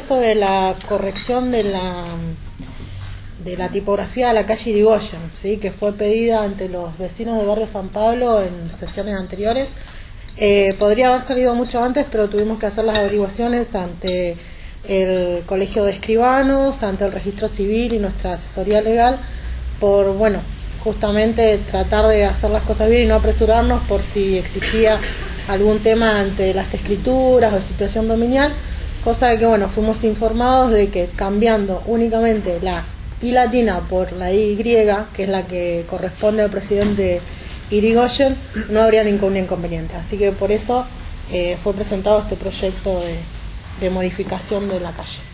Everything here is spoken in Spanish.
sobre la corrección de la de la tipografía de la calle Irigoyen, ¿sí? que fue pedida ante los vecinos del barrio San Pablo en sesiones anteriores. Eh, podría haber salido mucho antes, pero tuvimos que hacer las averiguaciones ante el Colegio de Escribanos, ante el Registro Civil y nuestra asesoría legal, por, bueno, justamente tratar de hacer las cosas bien y no apresurarnos por si existía algún tema ante las escrituras o situación dominial cosa que bueno fuimos informados de que cambiando únicamente la I latina por la Y que es la que corresponde al presidente Irigoyen no habría ningún inconveniente. Así que por eso eh, fue presentado este proyecto de, de modificación de la calle